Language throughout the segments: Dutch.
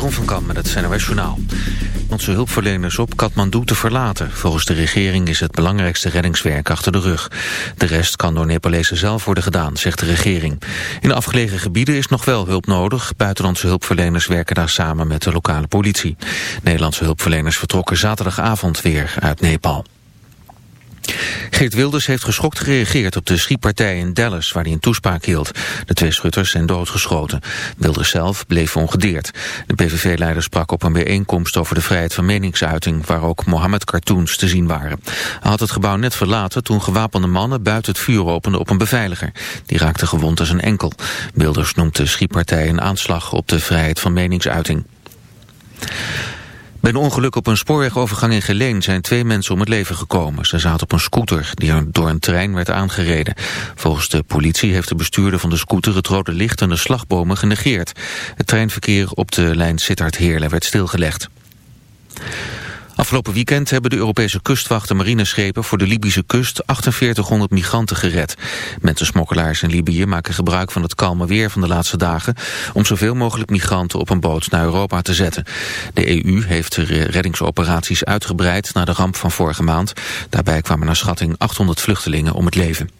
Jeroen van Kam met het NOS Journaal. Onze hulpverleners op Kathmandu te verlaten. Volgens de regering is het belangrijkste reddingswerk achter de rug. De rest kan door Nepalezen zelf worden gedaan, zegt de regering. In afgelegen gebieden is nog wel hulp nodig. Buitenlandse hulpverleners werken daar samen met de lokale politie. Nederlandse hulpverleners vertrokken zaterdagavond weer uit Nepal. Geert Wilders heeft geschokt gereageerd op de schietpartij in Dallas waar hij een toespraak hield. De twee schutters zijn doodgeschoten. Wilders zelf bleef ongedeerd. De PVV-leider sprak op een bijeenkomst over de vrijheid van meningsuiting waar ook Mohammed-cartoons te zien waren. Hij had het gebouw net verlaten toen gewapende mannen buiten het vuur openden op een beveiliger. Die raakte gewond aan zijn enkel. Wilders noemt de schietpartij een aanslag op de vrijheid van meningsuiting. Bij een ongeluk op een spoorwegovergang in Geleen zijn twee mensen om het leven gekomen. Ze zaten op een scooter die door een trein werd aangereden. Volgens de politie heeft de bestuurder van de scooter het rode licht en de slagbomen genegeerd. Het treinverkeer op de lijn Sittard-Heerlen werd stilgelegd. Afgelopen weekend hebben de Europese kustwacht en marineschepen voor de Libische kust 4800 migranten gered. Mensensmokkelaars in Libië maken gebruik van het kalme weer van de laatste dagen om zoveel mogelijk migranten op een boot naar Europa te zetten. De EU heeft de reddingsoperaties uitgebreid na de ramp van vorige maand. Daarbij kwamen naar schatting 800 vluchtelingen om het leven.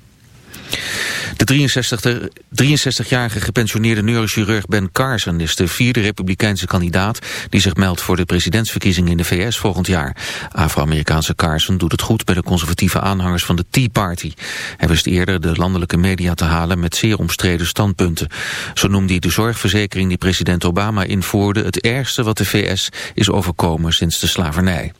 De 63-jarige gepensioneerde neurochirurg Ben Carson is de vierde republikeinse kandidaat die zich meldt voor de presidentsverkiezingen in de VS volgend jaar. Afro-Amerikaanse Carson doet het goed bij de conservatieve aanhangers van de Tea Party. Hij wist eerder de landelijke media te halen met zeer omstreden standpunten. Zo noemde hij de zorgverzekering die president Obama invoerde het ergste wat de VS is overkomen sinds de slavernij.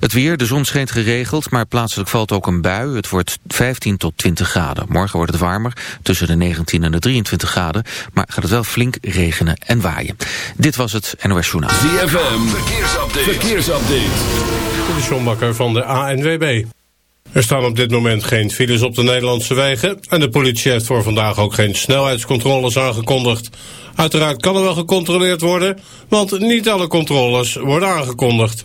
Het weer, de zon schijnt geregeld, maar plaatselijk valt ook een bui. Het wordt 15 tot 20 graden. Morgen wordt het warmer, tussen de 19 en de 23 graden. Maar gaat het wel flink regenen en waaien. Dit was het NOS Journaal. ZFM, verkeersupdate. verkeersupdate. De Sjombakker van de ANWB. Er staan op dit moment geen files op de Nederlandse wegen... en de politie heeft voor vandaag ook geen snelheidscontroles aangekondigd. Uiteraard kan er wel gecontroleerd worden... want niet alle controles worden aangekondigd.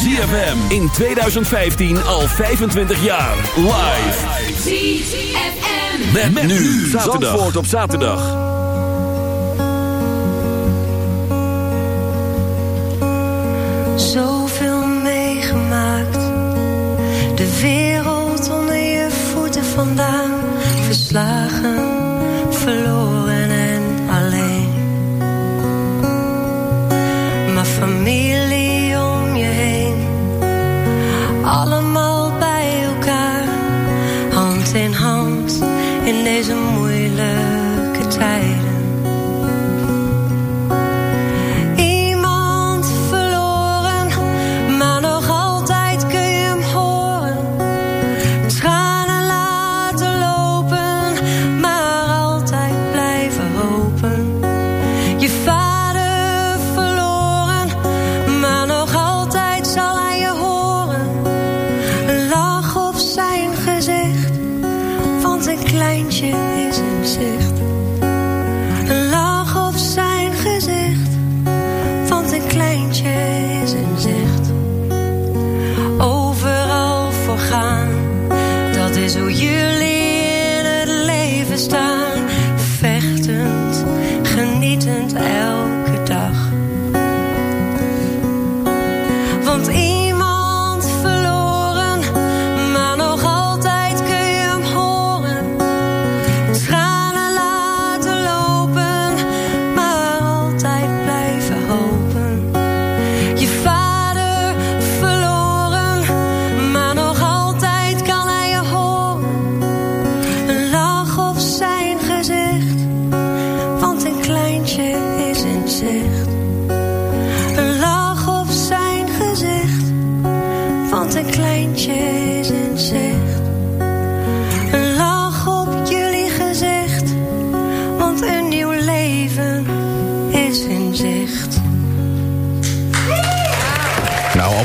ZFM in 2015 al 25 jaar. Live. ZFM. Met, met nu. Zandvoort op zaterdag. Zoveel meegemaakt. De wereld onder je voeten vandaan. Verslagen,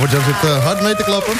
Albert-Jan zit eh, hard mee te klappen.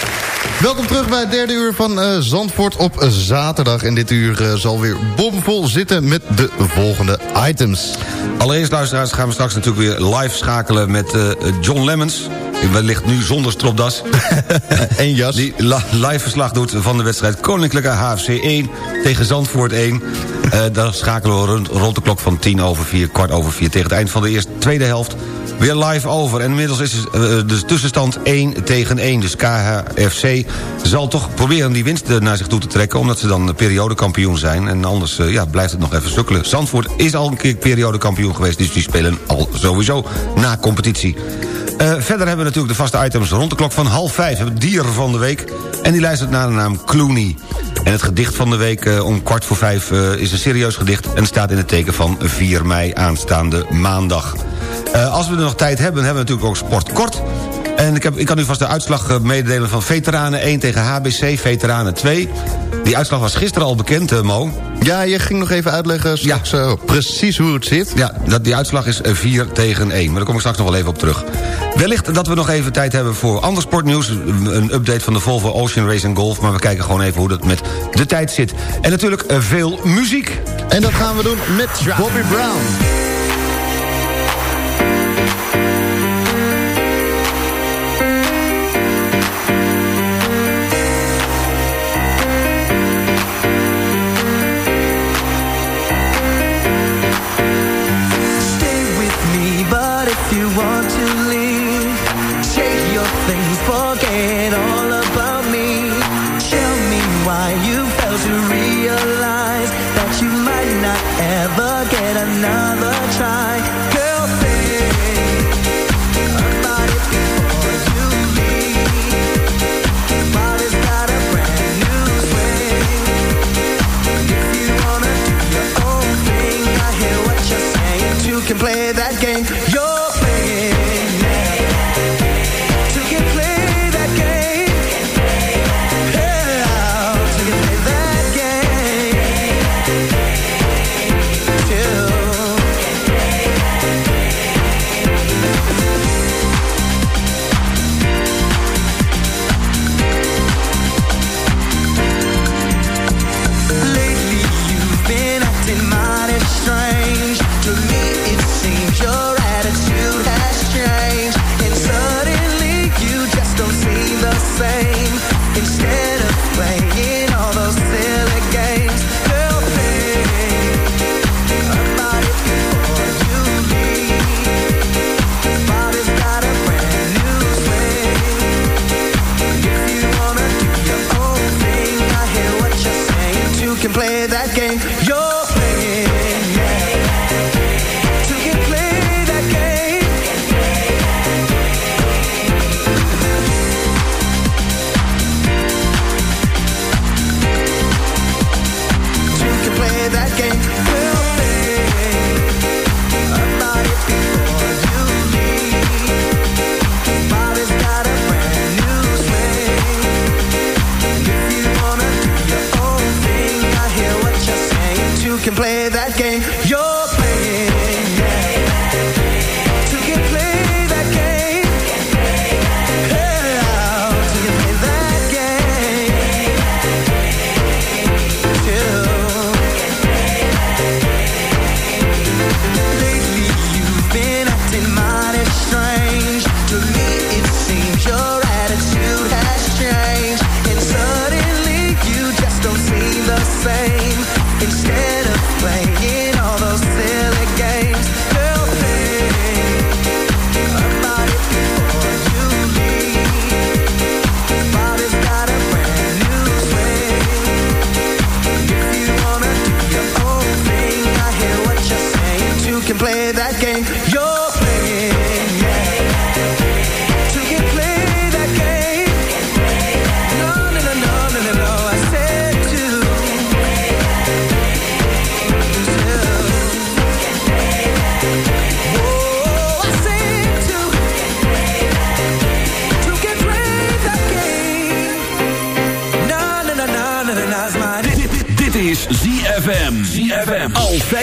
Welkom terug bij het derde uur van eh, Zandvoort op zaterdag. En dit uur eh, zal weer bomvol zitten met de volgende items. Allereerst, luisteraars, gaan we straks natuurlijk weer live schakelen met John Lemmens. Wellicht nu zonder stropdas. en jas. Die live verslag doet van de wedstrijd Koninklijke HFC 1 tegen Zandvoort 1. Eh daar schakelen we rond, rond de klok van 10 over 4, kwart over 4... tegen het eind van de eerste, tweede helft weer live over. En inmiddels is eh, de tussenstand 1 tegen 1. Dus KHFC zal toch proberen die winst eh, naar zich toe te trekken... omdat ze dan periodekampioen zijn. En anders eh, ja, blijft het nog even sukkelen. Zandvoort is al een keer periodekampioen geweest... dus die spelen al sowieso na competitie. Eh, verder hebben we natuurlijk de vaste items rond de klok van half vijf. Hebben dier van de week. En die luistert naar de naam Clooney. En het gedicht van de week eh, om kwart voor vijf eh, is een serieus gedicht... en staat in het teken van 4 mei aanstaande maandag. Eh, als we er nog tijd hebben, hebben we natuurlijk ook sport kort. En ik, heb, ik kan u vast de uitslag eh, mededelen van Veteranen 1 tegen HBC, Veteranen 2. Die uitslag was gisteren al bekend, eh, Mo. Ja, je ging nog even uitleggen straks eh, precies hoe het zit. Ja, dat, die uitslag is eh, 4 tegen 1. Maar daar kom ik straks nog wel even op terug. Wellicht dat we nog even tijd hebben voor ander sportnieuws. Een update van de Volvo Ocean Race Golf. Maar we kijken gewoon even hoe dat met de tijd zit. En natuurlijk veel muziek. En dat gaan we doen met Bobby Brown. Play that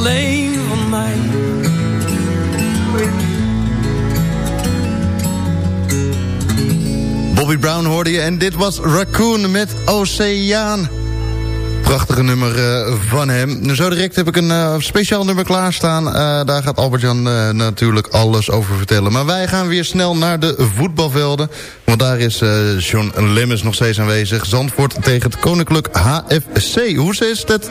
Alleen van mij. Bobby Brown hoorde je en dit was Raccoon met Oceaan. Prachtige nummer eh, van hem. Zo direct heb ik een eh, speciaal nummer klaarstaan. Eh, daar gaat Albert-Jan natuurlijk alles over vertellen. Maar wij gaan weer snel naar de voetbalvelden. Want daar is John Lemmens nog steeds aanwezig. Zandvoort tegen het Koninklijk HFC. Hoe is, het,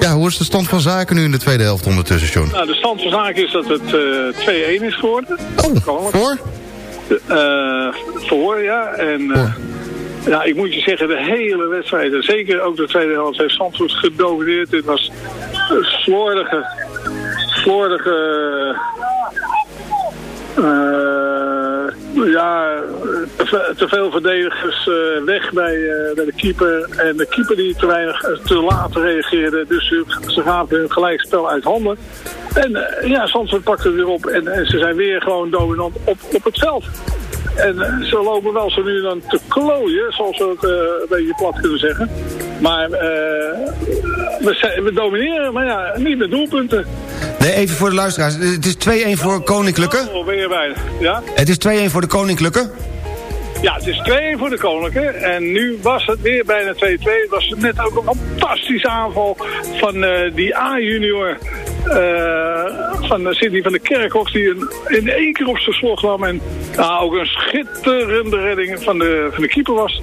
ja, hoe is de stand van zaken nu in de tweede helft ondertussen, John? Nou, de stand van zaken is dat het eh 2-1 is geworden. Oh, voor? Eh voor, ja. En eh, ja, ik moet je zeggen, de hele wedstrijd, en zeker ook de tweede helft, heeft Zandvoort gedomineerd. Het was een slordige, slordige, eh, ja, te, ve- te veel verdedigers eh, weg bij, eh, bij de keeper. En de keeper die te weinig, eh, te laat reageerde. Dus ze, gaven hun gelijkspel uit handen. En ja, Zandvoort pakte het weer op. En, en ze zijn weer gewoon dominant op, op het veld. En ze lopen wel zo nu dan te klooien, zoals we het een beetje plat kunnen zeggen. Maar we, we domineren, maar ja, niet met doelpunten. Nee, even voor de luisteraars. Het is 2-1 voor Koninklijke. Oh, ben je bijna. Ja? Het is 2-1 voor de Koninklijke. Ja, het is 2 voor de Koninklijke. En nu was het weer bijna 2-2. Het was net ook een fantastische aanval van eh, die A-junior eh, van uh, Sidney van de Kerkhoff. Die een, in één keer op zijn slag nam. En nou, ook een schitterende redding van de, van de keeper was.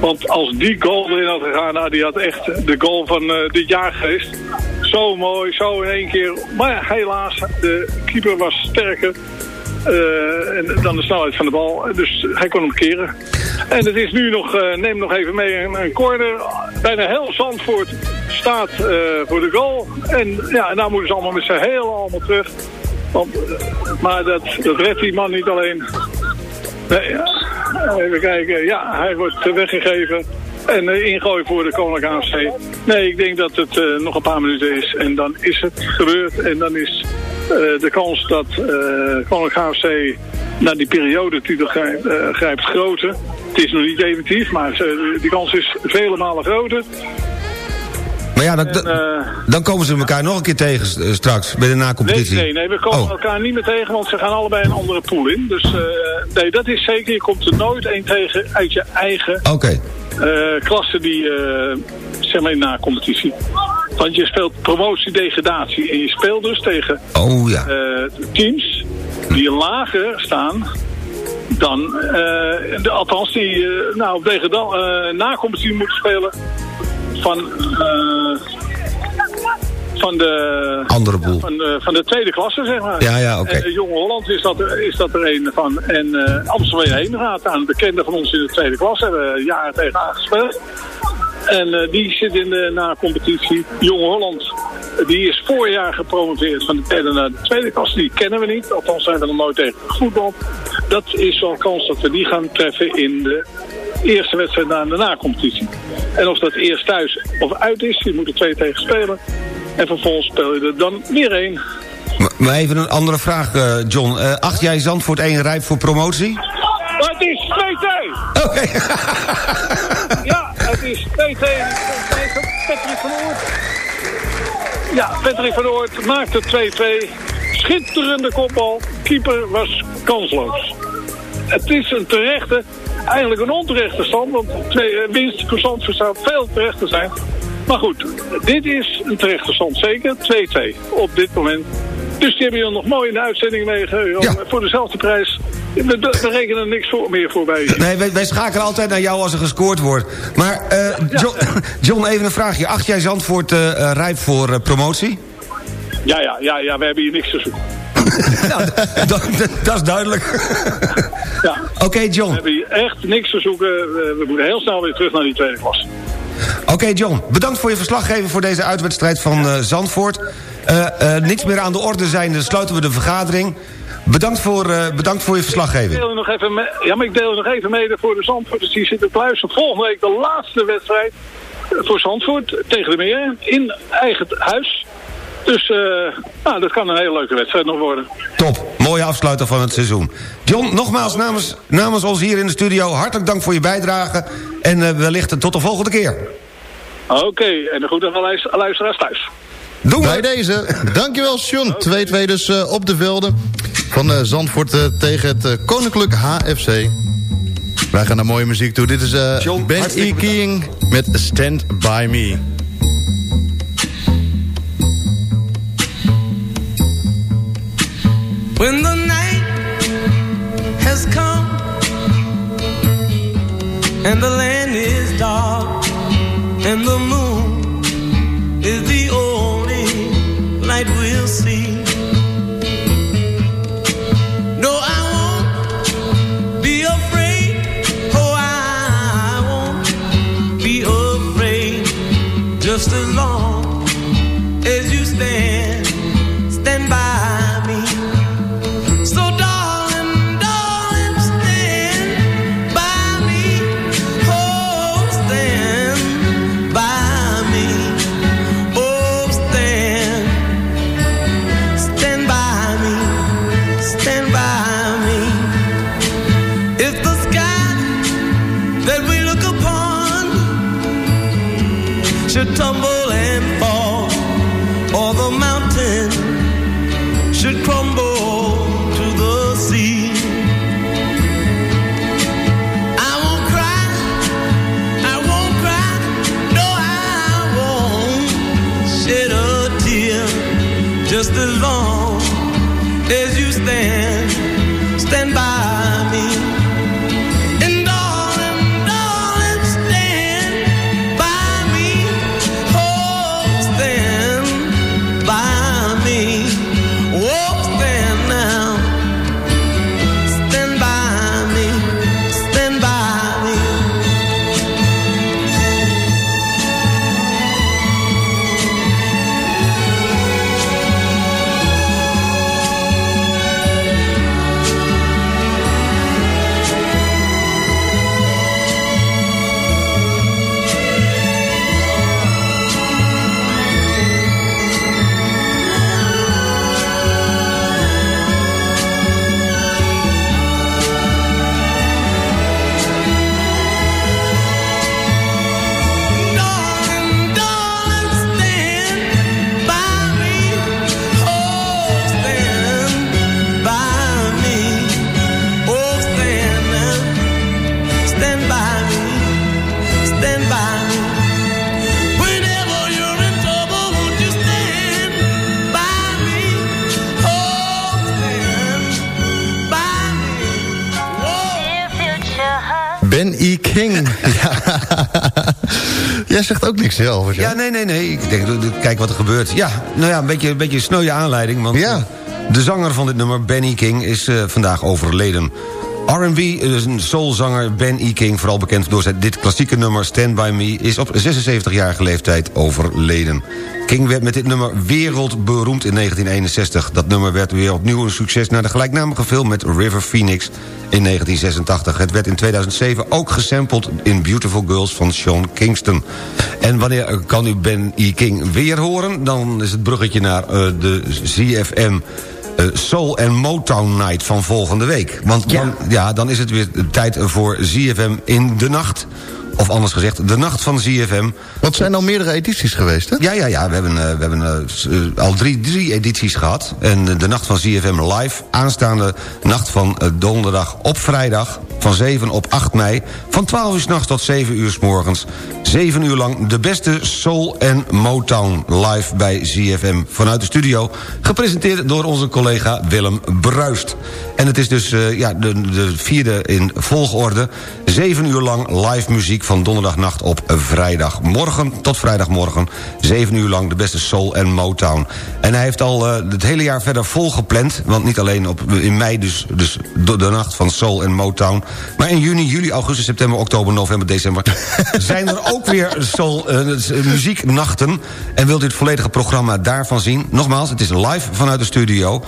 Want als die goal erin had gegaan, nou, die had echt de goal van eh, dit jaar geweest. Zo mooi, zo in één keer. Maar helaas, de keeper was sterker. eh, dan de snelheid van de bal. Dus hij kon hem keren. En het is nu nog, eh, neem nog even mee, een, een corner. Bijna heel Zandvoort staat eh, voor de goal. En ja, nou moeten ze allemaal met z'n heel allemaal terug. Want, maar dat, dat redt die man niet alleen. Nee, even kijken. Ja, hij wordt weggegeven. En eh, ingooien voor de Koninklijke AFC. Nee, ik denk dat het eh, nog een paar minuten is. En dan is het gebeurd. En dan is eh, de kans dat Koninklijke AFC naar die periode grijpt, eh, grijpt groter. Het is nog niet definitief, maar die kans is vele malen groter. Maar ja, dan, En, dan komen ze elkaar nog een keer tegen straks, bij de Nee, na-competitie. nee, nee, we komen Oh. elkaar niet meer tegen, want ze gaan allebei een andere pool in. Dus nee, dat is zeker. Je komt er nooit één tegen uit je eigen Oké. Eh, klasse die, eh, zeg maar, na competitie. Want je speelt promotie-degradatie en je speelt dus tegen Oh ja. eh, teams die lager staan dan, de, althans die nou, eh, na competitie moeten spelen van, eh, van de Andere boel. van de, van de tweede klasse, zeg maar. Ja, ja, oké. Eh, Jong Holland is dat, er- is dat er een van. En eh Amsterdam heen gaat aan. Bekende van ons in de tweede klasse. Hebben jaren tegen aangespeeld. En eh, die zit in de na-competitie. Jong Holland, die is voorjaar gepromoveerd van de derde naar de tweede klasse. Die kennen we niet. Althans zijn we nog nooit tegen voetbal. Dat is wel kans dat we die gaan treffen in de eerste wedstrijd na de na-competitie. En of dat eerst thuis of uit is, je moet er twee tegen spelen. En vervolgens speel je er dan weer één. Maar- even een andere vraag, eh, John. Eh, acht jij Zandvoort 1 rijp voor promotie? Maar het is 2-2! Oké. Ja, het is 2-2. tegen Patrick van Oort. Ja, Patrick van Oort maakte 2-2. Schitterende kopbal. Keeper was kansloos. Het is een terechte, eigenlijk een onterechte stand. Want twee, eh, winst voor Zandvoort zou veel terecht te zijn. Maar goed, dit is een terechte stand zeker. 2-2 op dit moment. Dus die hebben jullie nog mooi in de uitzending meegegeven. Ja. Voor dezelfde prijs. We, we rekenen er niks voor, meer voor bij. Nee, wij, wij schakelen altijd naar jou als er gescoord wordt. Maar eh, John, John, even een vraagje. Acht jij Zandvoort eh, eh, rijp voor eh, promotie? Ja, ja, ja, ja, we hebben hier niks te zoeken. nou, dat, dat- is duidelijk. Ja. Oké, We John. hebben hier echt niks te zoeken. We, we moeten heel snel weer terug naar die tweede klas. Oké, John. Bedankt voor je verslaggeven voor deze uitwedstrijd van eh, Zandvoort. Eh, niks meer aan de orde zijn, dan sluiten we de vergadering. Bedankt voor, bedankt voor je Ik verslaggeving. deel er nog even mee, ja, maar ik deel nog even mede voor de Zandvoorters die zitten te luisteren. Volgende week de laatste wedstrijd voor Zandvoort tegen de Meer in eigen huis. Dus eh, nou, dat kan een hele leuke wedstrijd nog worden. Top, mooie afsluiter van het seizoen. John, nogmaals namens, namens ons hier in de studio... hartelijk dank voor je bijdrage en eh, wellicht tot de volgende keer. Oké, en de groeten van luister- luisteraars thuis. Doen Bij we. deze. Dankjewel, Sean. 2-2 dus eh, op de velden. Van eh, Zandvoort tegen het Koninklijk HFC. Wij gaan naar mooie muziek toe. Dit is eh, John, Ben E. King met Stand By Me. When the night has come and the land is dark and the Zelf. Ja, nee, nee, nee. Ik denk, kijk wat er gebeurt. Ja, nou ja, een beetje een, beetje sneuwe aanleiding. Want Ja. de zanger van dit nummer, Benny King, is eh, vandaag overleden. R&B, dus een soulzanger Ben E. King, vooral bekend door zijn, dit klassieke nummer Stand By Me... is op 76-jarige leeftijd overleden. King werd met dit nummer wereldberoemd in 1961. Dat nummer werd weer opnieuw een succes... na de gelijknamige film met River Phoenix in 1986. Het werd in 2007 ook gesampled in Beautiful Girls van Sean Kingston. En wanneer kan u Ben E. King weer horen? Dan is het bruggetje naar eh, de ZFM... eh, Soul en Motown Night van volgende week. Want dan, ja, dan is het weer tijd voor ZFM in de nacht. Of anders gezegd, de nacht van ZFM. Wat zijn al meerdere edities geweest, hè? Ja, ja, ja. We hebben, eh, we hebben eh, eh, al drie, drie edities gehad. En de nacht van ZFM live. Aanstaande nacht van donderdag op vrijdag. Van 7 op 8 mei. Van 12 uur s'nachts tot 7 uur s morgens. 7 uur lang de beste soul en Motown live bij ZFM. Vanuit de studio. Gepresenteerd door onze collega Willem Bruist. En het is dus ja, de, de vierde in volgorde. 7 uur lang live muziek van donderdagnacht op vrijdagmorgen tot vrijdagmorgen. 7 uur lang de beste soul en Motown. En hij heeft al eh, het hele jaar verder volgepland. Want niet alleen op, in mei dus, dus de, de nacht van soul en Motown. Maar in juni, juli, augustus, september, oktober, november, december... zijn er ook weer soul eh, muzieknachten. En wilt u het volledige programma daarvan zien? Nogmaals, het is live vanuit de studio...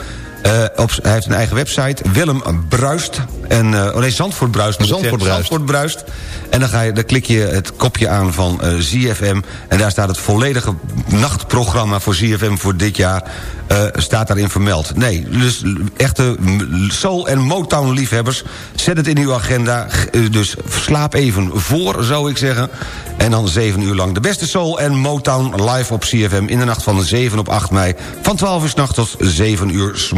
Eh, op, hij heeft een eigen website, Willem Bruist. En, eh, oh nee, Zandvoort Bruist. Zandvoort. Bruist. Zandvoort Bruist. En dan, ga je, dan klik je het kopje aan van eh, ZFM. En daar staat het volledige nachtprogramma voor ZFM voor dit jaar. staat daarin vermeld. Nee, dus echte soul- en Motown-liefhebbers... zet het in uw agenda. Dus slaap even voor, zou ik zeggen. En dan 7 uur lang de beste soul en Motown live op CFM... in de nacht van 7 op 8 mei. Van 12 uur 's nachts tot 7 uur s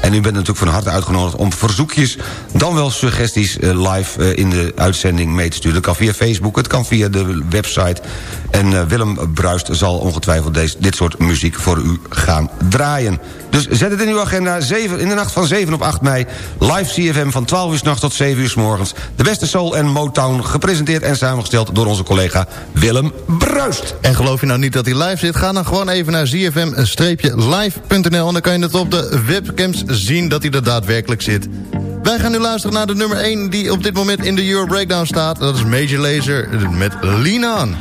En u bent natuurlijk van harte uitgenodigd om verzoekjes... dan wel suggesties eh, live eh, in de uitzending mee te sturen. Dat kan via Facebook, het kan via de website. En eh, Willem Bruist zal ongetwijfeld deze, dit soort muziek voor u gaan draaien. Dus zet het in uw agenda. 7, in de nacht van 7 op 8 mei. Live CFM van 12 uur 's nachts tot 7 uur s morgens. De beste soul en Motown. Gepresenteerd en samengesteld door onze collega Willem Bruist. En geloof je nou niet dat hij live zit? Ga dan gewoon even naar zfm-live.nl... en dan kan je het op de webcams zien dat hij er daadwerkelijk zit. Wij gaan nu luisteren naar de nummer 1 die op dit moment in de Euro Breakdown staat. Dat is Major Lazer met Lean.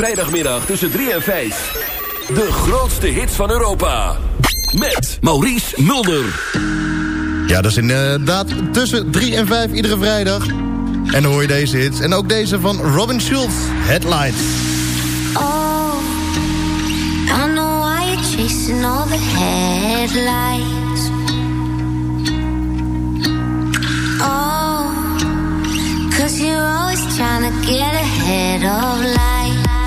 Vrijdagmiddag tussen 3 en 5. De grootste hits van Europa. Met Maurice Mulder. Ja, dat is inderdaad tussen 3 en 5 iedere vrijdag. En dan hoor je deze hits. En ook deze van Robin Schulz, Headlights. Oh, I know why you're chasing all the headlights. Oh, cause you're always trying to get ahead of life.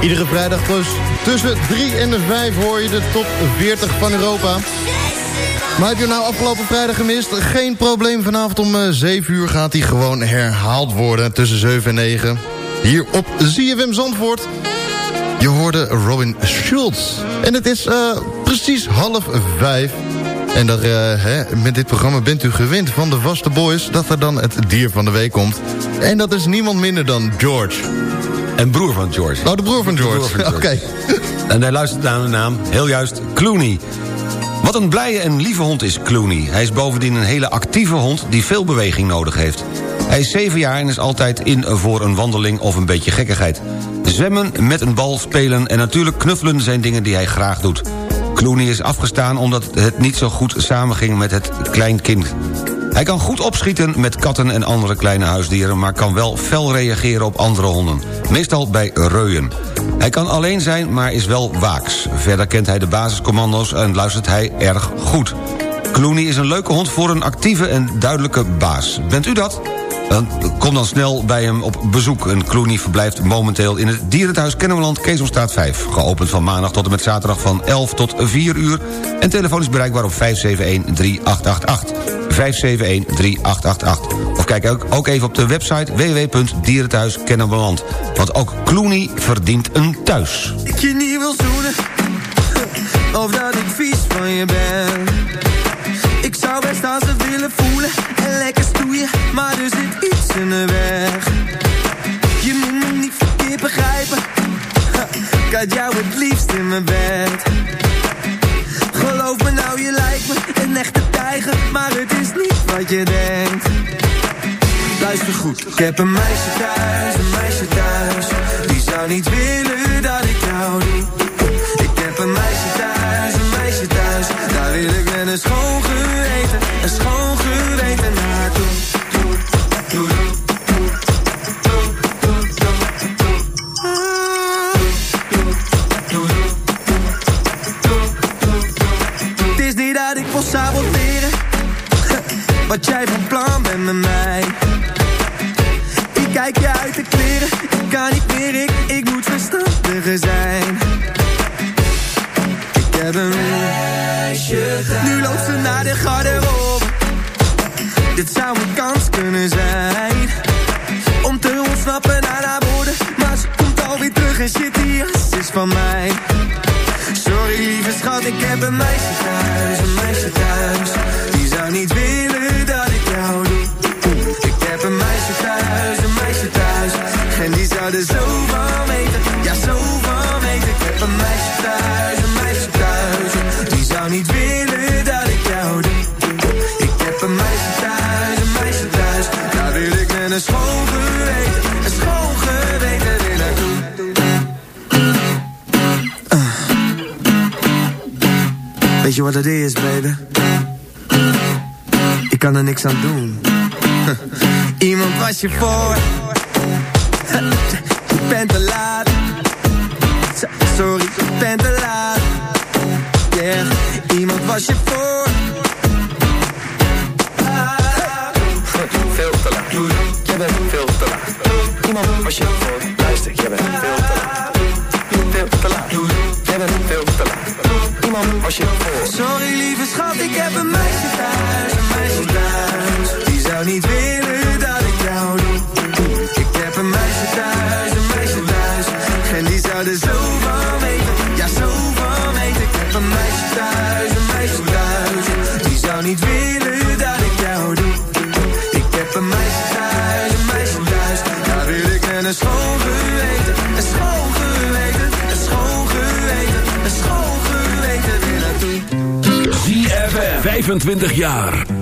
Iedere vrijdag dus tussen 3 en de 5 hoor je de top 40 van Europa. Maar heb je nou afgelopen vrijdag gemist? Geen probleem, vanavond om eh, 7 uur gaat hij gewoon herhaald worden. Tussen 7 en 9. Hier op ZFM Zandvoort. Je hoorde Robin Schulz. En het is eh, precies half 5. En eh, hè, met dit programma bent u gewend van de vaste boys... dat er dan het dier van de week komt. En dat is niemand minder dan George. En broer van George. Oh, de broer van George. Oké. En hij luistert naar de naam, heel juist, Clooney. Wat een blije en lieve hond is Clooney. Hij is bovendien een hele actieve hond die veel beweging nodig heeft. Hij is zeven jaar en is altijd in voor een wandeling of een beetje gekkigheid. Zwemmen, met een bal spelen en natuurlijk knuffelen zijn dingen die hij graag doet. Clooney is afgestaan omdat het niet zo goed samenging met het kleinkind. Hij kan goed opschieten met katten en andere kleine huisdieren... maar kan wel fel reageren op andere honden. Meestal bij reuien. Hij kan alleen zijn, maar is wel waaks. Verder kent hij de basiscommando's en luistert hij erg goed. Clooney is een leuke hond voor een actieve en duidelijke baas. Bent u dat? Kom dan snel bij hem op bezoek. En Clooney verblijft momenteel in het dierenthuis Kennemerland, Keesomstraat 5. Geopend van maandag tot en met zaterdag van 11 tot 4 uur. En telefoon is bereikbaar op 571-3888. 571-3888. Of kijk ook, ook even op de website www.dierenthuiskennemerland. Want ook Clooney verdient een thuis. Ik je niet wil zoenen Of dat ik vies van je ben ik zou best aan ze willen voelen en lekker stoeien, maar er zit iets in de weg. Je moet me niet verkeerd begrijpen, ik had jou het liefst in mijn bed. Geloof me nou, je lijkt me een echte tijger, maar het is niet wat je denkt. Luister goed, ik heb een meisje thuis, een meisje thuis, die zou niet willen is, baby. Ik kan er niks aan doen. Iemand was je voor. Je bent te laat. Sorry, ik ben te laat. Yeah, iemand was je voor. Veel te laat. Je bent veel te laat. Iemand was je voor. Luister, je bent veel te laat. Veel te laat. Sorry lieve schat, ik heb een meisje thuis, een meisje thuis. Die zou niet willen 25 jaar.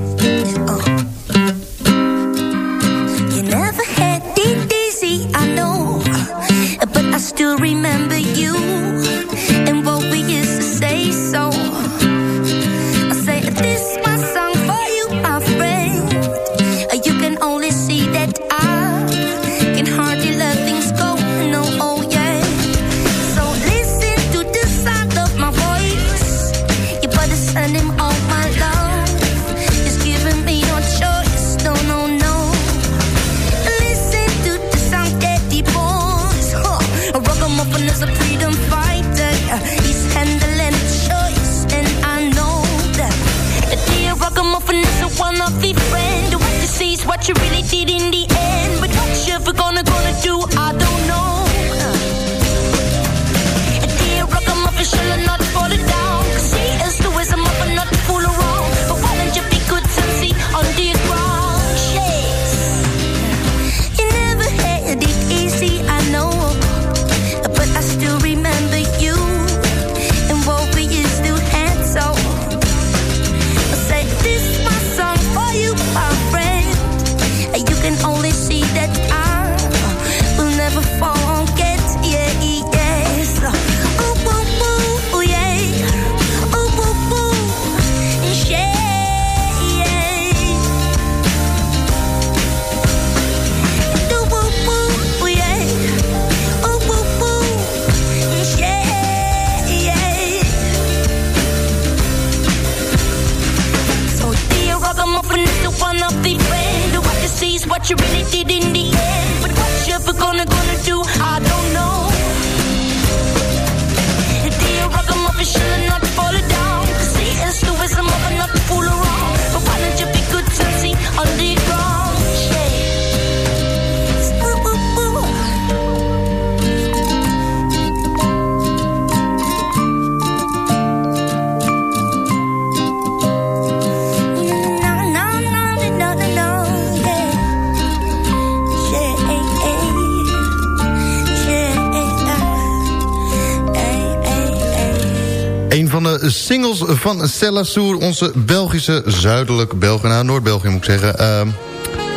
Singles van Stella Soer, onze Belgische zuidelijk België, nou Noord-België moet ik zeggen. Uh,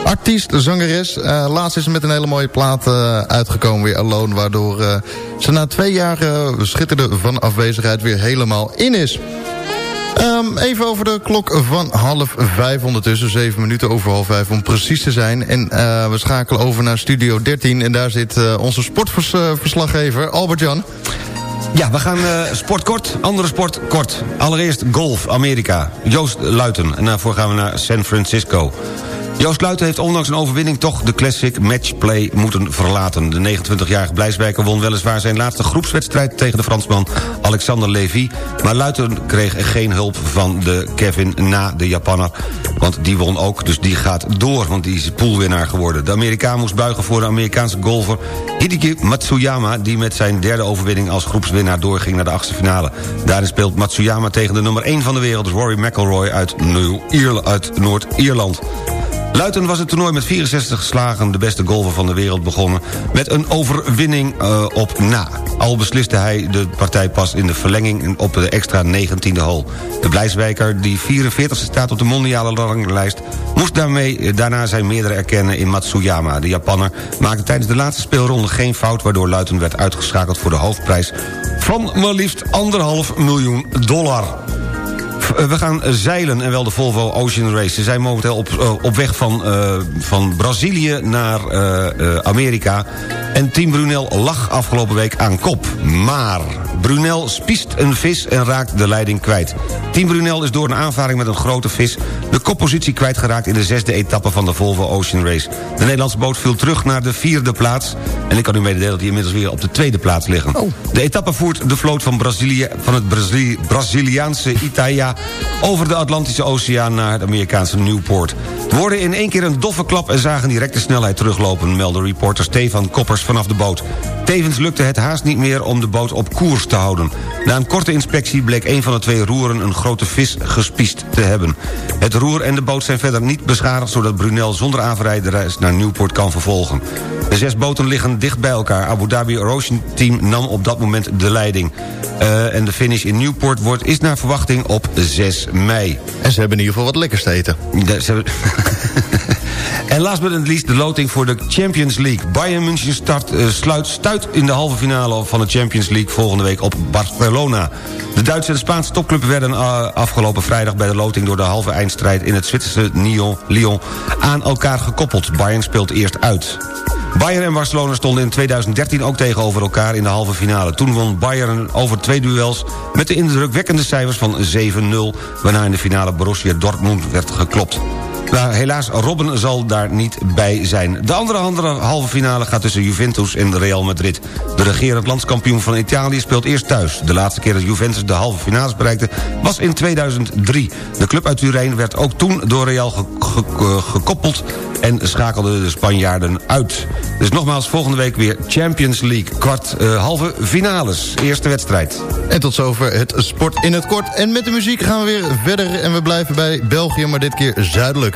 artiest, zangeres. Uh, laatst is ze met een hele mooie plaat uh, uitgekomen weer, Alone. Waardoor uh, ze na twee jaar schitterde van afwezigheid weer helemaal in is. Um, even over de klok van half vijf ondertussen. Zeven minuten over half vijf om precies te zijn. En we schakelen over naar Studio 13. En daar zit onze sportverslaggever Albert-Jan. Ja, we gaan uh, sport kort, andere sport kort. Allereerst golf, Amerika. Joost Luiten. En daarvoor gaan we naar San Francisco. Joost Luiten heeft ondanks een overwinning toch de Classic Matchplay moeten verlaten. De 29-jarige Blijswijker won weliswaar zijn laatste groepswedstrijd... tegen de Fransman Alexander Levy. Maar Luiten kreeg geen hulp van de Kevin na de Japanner. Want die won ook, dus die gaat door, want die is poolwinnaar geworden. De Amerikaan moest buigen voor de Amerikaanse golfer Hideki Matsuyama... die met zijn derde overwinning als groepswinnaar doorging naar de achtste finale. Daarin speelt Matsuyama tegen de nummer 1 van de wereld... Rory McIlroy uit, uit Noord-Ierland. Luiten was het toernooi met 64 geslagen de beste golfer van de wereld begonnen... met een overwinning uh, op na. Al besliste hij de partij pas in de verlenging op de extra 19e hole. De Blijswijker, die 44e staat op de mondiale ranglijst... moest daarmee, daarna zijn meerdere erkennen in Matsuyama. De Japanner maakte tijdens de laatste speelronde geen fout... waardoor Luiten werd uitgeschakeld voor de hoofdprijs van maar liefst anderhalf miljoen dollar. We gaan zeilen en wel de Volvo Ocean Race. Ze zijn momenteel op, uh, op weg van, uh, van Brazilië naar uh, Amerika. En Team Brunel lag afgelopen week aan kop. Maar Brunel spiest een vis en raakt de leiding kwijt. Team Brunel is door een aanvaring met een grote vis... de koppositie kwijtgeraakt in de zesde etappe van de Volvo Ocean Race. De Nederlandse boot viel terug naar de vierde plaats. En ik kan u mededelen dat die inmiddels weer op de tweede plaats liggen. Oh. De etappe voert de vloot van, Brazilië, van het Brazili Braziliaanse Italia... over de Atlantische Oceaan naar het Amerikaanse Newport. Worden in één keer een doffe klap en zagen direct de snelheid teruglopen... meldde reporter Stefan Koppers vanaf de boot. Tevens lukte het haast niet meer om de boot op koers te houden. Na een korte inspectie bleek een van de twee roeren een grote vis gespiest te hebben. Het roer en de boot zijn verder niet beschadigd... zodat Brunel zonder aanverrijd reis naar Newport kan vervolgen. De zes boten liggen dicht bij elkaar. Abu Dhabi Ocean Team nam op dat moment de leiding. Uh, en de finish in Newport wordt, is naar verwachting op 6 mei. En ze hebben in ieder geval wat lekkers te eten. De, ze hebben... En last but not least de loting voor de Champions League. Bayern München start, uh, sluit, stuit in de halve finale van de Champions League volgende week op Barcelona. De Duitse en de Spaanse topclub werden uh, afgelopen vrijdag bij de loting... door de halve eindstrijd in het Zwitserse Lyon, Lyon aan elkaar gekoppeld. Bayern speelt eerst uit. Bayern en Barcelona stonden in 2013 ook tegenover elkaar in de halve finale. Toen won Bayern over twee duels met de indrukwekkende cijfers van 7-0... waarna in de finale Borussia Dortmund werd geklopt. Maar helaas, Robben zal daar niet bij zijn. De andere, halve finale gaat tussen Juventus en Real Madrid. De regerend landskampioen van Italië speelt eerst thuis. De laatste keer dat Juventus de halve finales bereikte was in 2003. De club uit Turijn werd ook toen door Real ge ge gekoppeld... en schakelde de Spanjaarden uit. Dus nogmaals, volgende week weer Champions League. Kwart uh, halve finales. Eerste wedstrijd. En tot zover het sport in het kort. En met de muziek gaan we weer verder en we blijven bij België... maar dit keer zuidelijk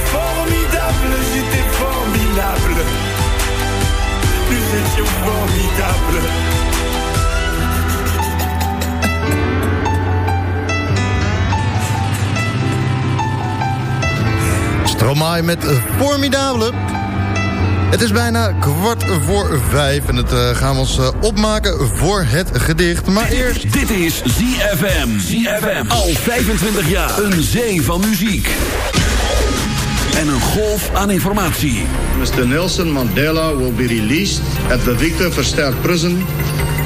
formidable, j'étais formidable. Nous étions formidables. Stromae met eh, Formidable. Het is bijna kwart voor vijf en het eh, gaan we ons eh, opmaken voor het gedicht. Maar eerst... Dit is ZFM. ZFM. Al 25 jaar. Een zee van muziek. En een golf aan informatie. Mr. Nelson Mandela will be released at the Victor Verster Prison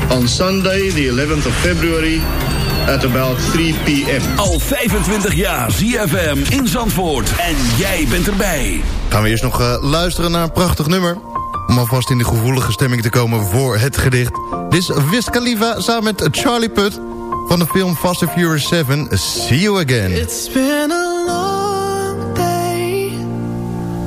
on Sunday, the 11th of February, at about 3 p.m. Al 25 jaar ZFM in Zandvoort. En jij bent erbij. Gaan we eerst nog eh, luisteren naar een prachtig nummer. Om alvast in de gevoelige stemming te komen voor het gedicht. Dit is Wiz Khalifa samen met Charlie Putt van de film Fast and Furious 7. See you again. It's been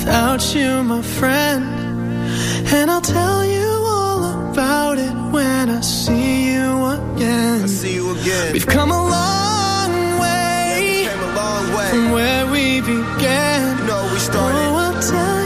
Without you, my friend. And I'll tell you all about it when I see you again. I see you again. We've come a long way, Came a long way. from where we began. You know we started. Oh, I'll tell you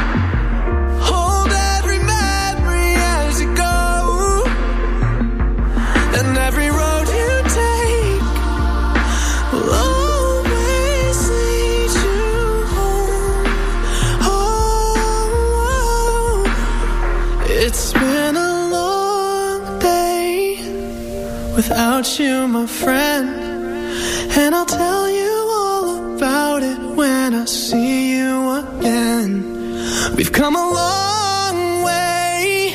Come a long way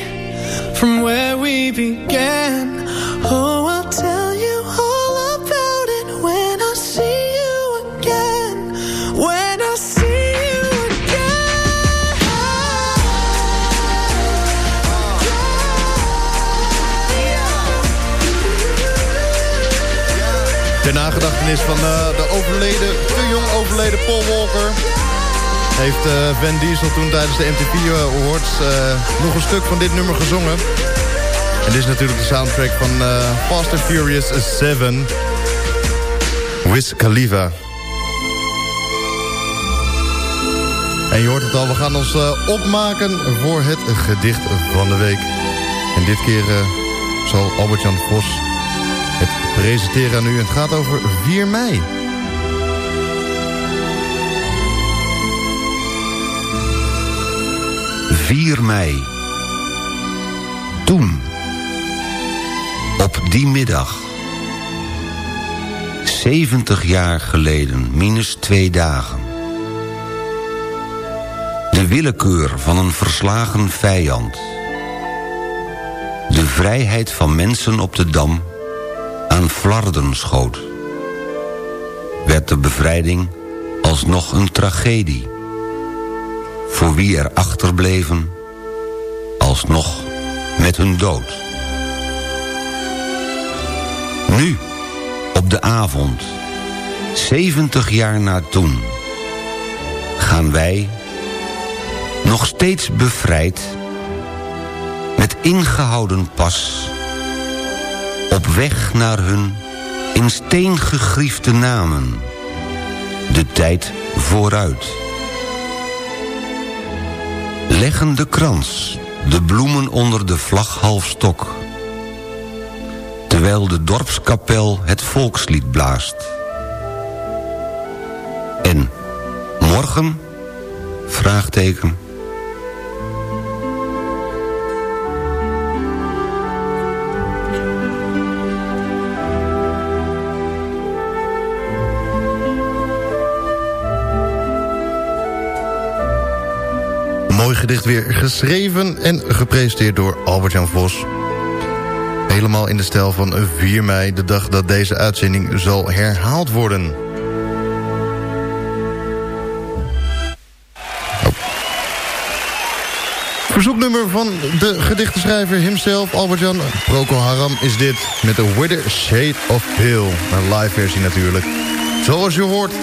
from where we began. Oh, I'll tell you all about it when I see you again. When I see you De nagedachtenis van eh, de overleden, te jong overleden Paul Walker. Heeft eh, Van Diesel toen tijdens de MTV Awards eh, nog een stuk van dit nummer gezongen. En dit is natuurlijk de soundtrack van eh, Fast and Furious 7. Wiz Khalifa. En je hoort het al, we gaan ons eh, opmaken voor het gedicht van de week. En dit keer eh, zal Albert-Jan Vos het presenteren aan u. Het gaat over 4 mei. Vier mei. Toen. Op die middag. 70 jaar geleden, minus twee dagen. De willekeur van een verslagen vijand. De vrijheid van mensen op de Dam aan flarden schoot. Werd de bevrijding alsnog een tragedie. Voor wie er achterbleven, alsnog met hun dood. Nu, op de avond, 70 jaar na toen... gaan wij, nog steeds bevrijd... met ingehouden pas... op weg naar hun in steen gegriefde namen... de tijd vooruit. Leggen de krans, de bloemen onder de vlaghalfstok terwijl de dorpskapel het volkslied blaast. En morgen? Vraagteken. Gedicht weer geschreven en gepresenteerd door Albert-Jan Vos. Helemaal in de stijl van 4 mei, de dag dat deze uitzending zal herhaald worden. Oh. Verzoeknummer van de gedichtenschrijver himself, Albert-Jan Procol Haram, is dit. Met de Wither Shade of Pale. Een live versie natuurlijk. Zoals je hoort.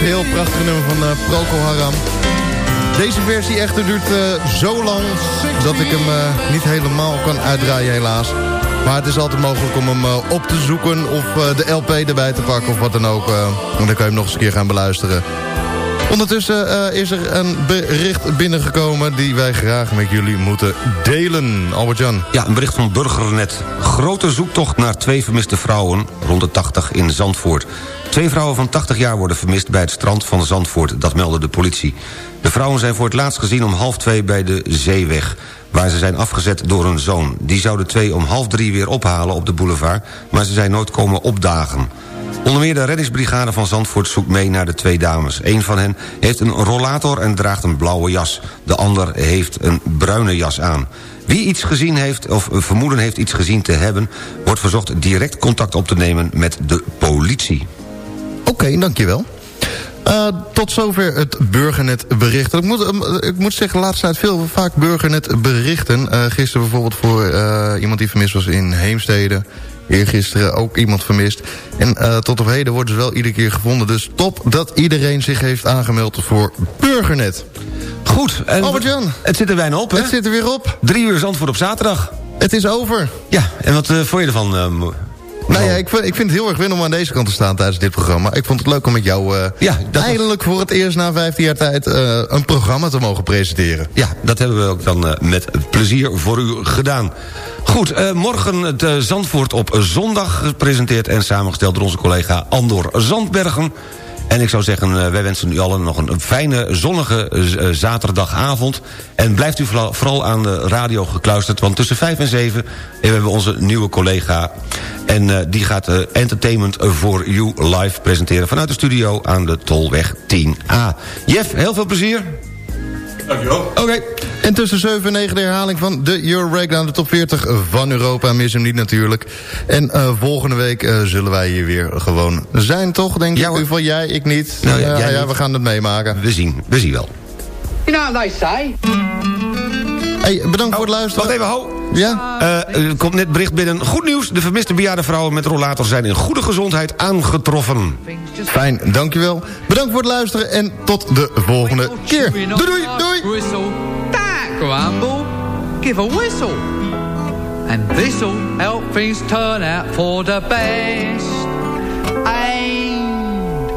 Pale, prachtige nummer van uh, Haram. Deze versie echter duurt eh, zo lang dat ik hem eh, niet helemaal kan uitdraaien helaas. Maar het is altijd mogelijk om hem op te zoeken of de LP erbij te pakken of wat dan ook. en dan kan je hem nog eens een keer gaan beluisteren. Ondertussen eh, is er een bericht binnengekomen die wij graag met jullie moeten delen. Albert-Jan. Ja, een bericht van Burgernet. Grote zoektocht naar twee vermiste vrouwen, rond de 80 in Zandvoort. Twee vrouwen van 80 jaar worden vermist bij het strand van Zandvoort, dat meldde de politie. De vrouwen zijn voor het laatst gezien om half twee bij de Zeeweg... waar ze zijn afgezet door hun zoon. Die zou de twee om half drie weer ophalen op de boulevard... maar ze zijn nooit komen opdagen. Onder meer de reddingsbrigade van Zandvoort zoekt mee naar de twee dames. Een van hen heeft een rollator en draagt een blauwe jas. De ander heeft een bruine jas aan. Wie iets gezien heeft of vermoeden heeft iets gezien te hebben... wordt verzocht direct contact op te nemen met de politie. Oké, dankjewel. Eh, tot zover het Burgernet bericht. Ik moet, eh, ik moet zeggen, de laatste tijd veel vaak Burgernet berichten. Eh, gisteren bijvoorbeeld voor iemand die vermist was in Heemstede. Eergisteren ook iemand vermist. En eh, tot op heden worden ze wel iedere keer gevonden. Dus top dat iedereen zich heeft aangemeld voor Burgernet. Goed. En Albert-Jan. Het zit er bijna op, hè? Het zit er weer op. Drie uur Zandvoort op zaterdag. Het is over. Ja, en wat uh, vond je ervan? Uh, nou ja, ik vind, ik vind het heel erg win om aan deze kant te staan tijdens dit programma. Ik vond het leuk om met jou uh, ja, eindelijk voor het eerst na 15 jaar tijd uh, een programma te mogen presenteren. Ja, dat hebben we ook dan uh, met plezier voor u gedaan. Goed, uh, morgen het uh, Zandvoort op zondag gepresenteerd en samengesteld door onze collega Andor Zandbergen. En ik zou zeggen, uh, wij wensen u allen nog een, fijne, zonnige zaterdagavond. En blijft u vooral, aan de radio gekluisterd... want tussen 5 en 7 hebben we onze nieuwe collega... en die gaat Entertainment for You live presenteren... vanuit de studio aan de Tolweg 10A. Jeff, heel veel plezier. Dankjewel. Oké. Okay. En tussen 7 en 9 de herhaling van de Euro Breakdown, de top 40 van Europa. Mis hem niet natuurlijk. En uh, volgende week uh, zullen wij hier weer gewoon zijn, toch? Denk ja, ik. In ieder geval jij, ik niet. Nou, ja, uh, ja, we gaan het meemaken. We zien, we zien wel. You know what they say? Hey, bedankt oh, voor het luisteren. Wacht even, ho. Ja? Uh, er komt net bericht binnen. Goed nieuws, de vermiste bejaarde vrouwen met rollator zijn in goede gezondheid aangetroffen. Fijn, dankjewel. Bedankt voor het luisteren en tot de volgende keer. Doei, doei, doei. Grumble, give a whistle. And this'll help things turn out for the best. And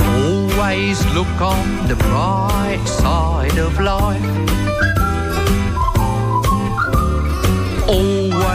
always look on the bright side of life.